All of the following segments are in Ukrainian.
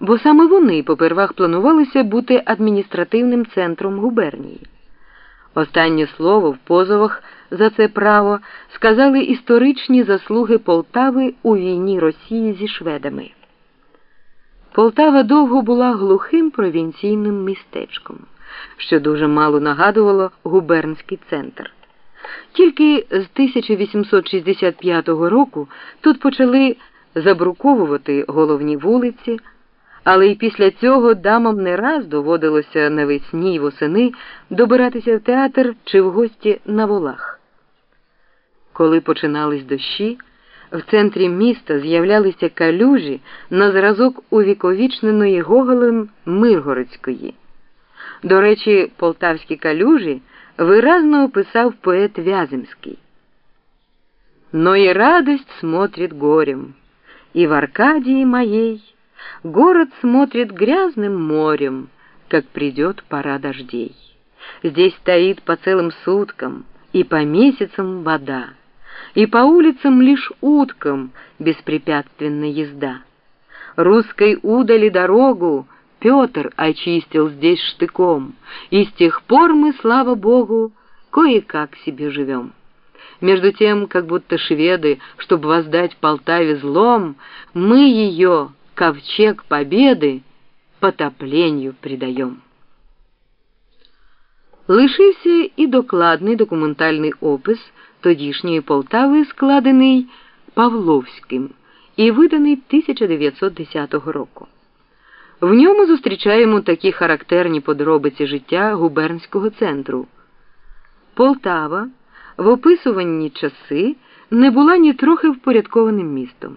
бо саме вони попервах планувалися бути адміністративним центром губернії. Останнє слово в позовах за це право сказали історичні заслуги Полтави у війні Росії зі шведами. Полтава довго була глухим провінційним містечком, що дуже мало нагадувало губернський центр. Тільки з 1865 року тут почали забруковувати головні вулиці, але й після цього дамам не раз доводилося навесні й восени добиратися в театр чи в гості на волах. Коли починались дощі, в центрі міста з'являлися калюжі на зразок увіковічненої Гоголем Миргородської. До речі, полтавські калюжі виразно описав поет Вяземський. Но и радость смотрит горем, и в Аркадии моей город смотрит грязным морем, как придет пора дождей. Здесь стоит по целым суткам и по месяцам вода, и по улицам лишь уткам беспрепятственная езда. Русской удали дорогу Петр очистил здесь штыком, и с тех пор мы, слава Богу, кое-как себе живем. Между тем, как будто шведы, чтобы воздать Полтаве злом, мы ее, ковчег победы, потопленню придаем. Лишився і докладний документальний опис тодішньої Полтави, складений Павловським і виданий 1910 року. В ньому зустрічаємо такі характерні подробиці життя губернського центру. Полтава в описуванні часи не була ні трохи впорядкованим містом,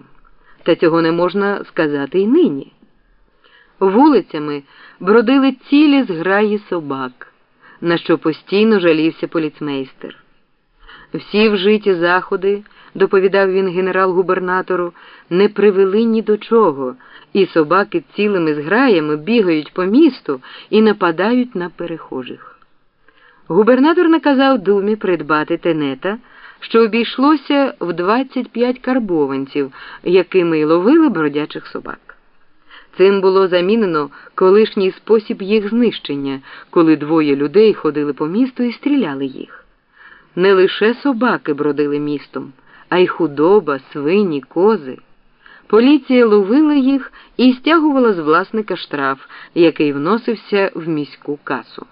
та цього не можна сказати й нині. Вулицями бродили цілі зграї собак, на що постійно жалівся поліцмейстер. Всі вжиті заходи, доповідав він генерал-губернатору, не привели ні до чого, і собаки цілими зграями бігають по місту і нападають на перехожих. Губернатор наказав думі придбати тенета, що обійшлося в 25 карбованців, якими й ловили бродячих собак. Цим було замінено колишній спосіб їх знищення, коли двоє людей ходили по місту і стріляли їх. Не лише собаки бродили містом, а й худоба, свині, кози. Поліція ловила їх і стягувала з власника штраф, який вносився в міську касу.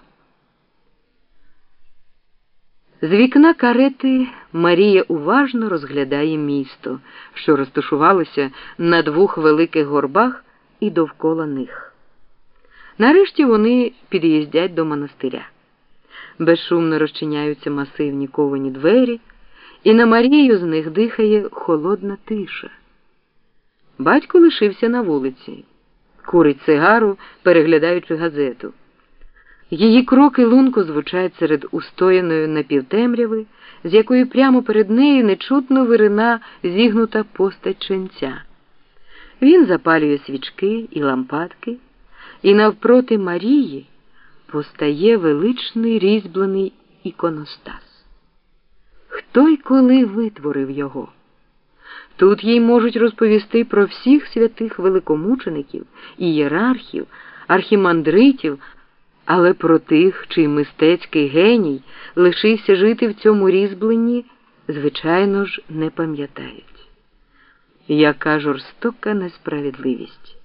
З вікна карети Марія уважно розглядає місто, що розташувалося на двох великих горбах і довкола них. Нарешті вони під'їздять до монастиря. Безшумно розчиняються масивні ковані двері, і на Марію з них дихає холодна тиша. Батько лишився на вулиці, курить цигару, переглядаючи газету. Її кроки лунко звучать серед устояної напівтемряви, з якої прямо перед нею нечутно вирина зігнута постать ченця. Він запалює свічки і лампадки, і навпроти Марії постає величний різьблений іконостас. Хто й коли витворив його? Тут їй можуть розповісти про всіх святих великомучеників, ієрархів, архімандритів, але про тих, чий мистецький геній лишився жити в цьому різьбленні, звичайно ж, не пам'ятають. Яка жорстока несправедливість.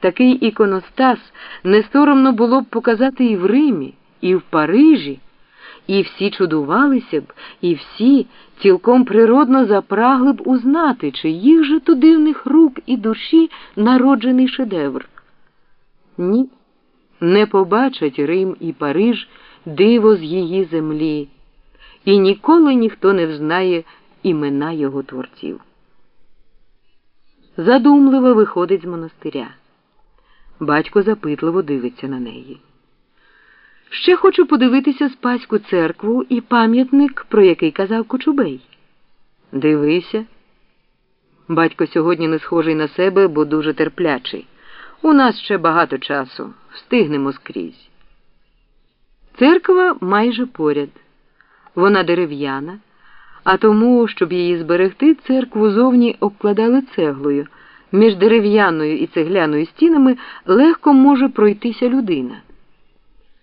Такий іконостас не соромно було б показати і в Римі, і в Парижі, і всі чудувалися б, і всі цілком природно запрагли б узнати, чи їх же то дивних рук і душі народжений шедевр. Ні, не побачать Рим і Париж диво з її землі, і ніколи ніхто не взнає імена його творців. Задумливо виходить з монастиря. Батько запитливо дивиться на неї. Ще хочу подивитися Спаську церкву і пам'ятник, про який казав Кочубей. Дивися. Батько сьогодні не схожий на себе, бо дуже терплячий. У нас ще багато часу. Встигнемо скрізь. Церква майже поряд. Вона дерев'яна, а тому, щоб її зберегти, церкву зовні обкладали цеглою Між дерев'яною і цегляною стінами легко може пройтися людина.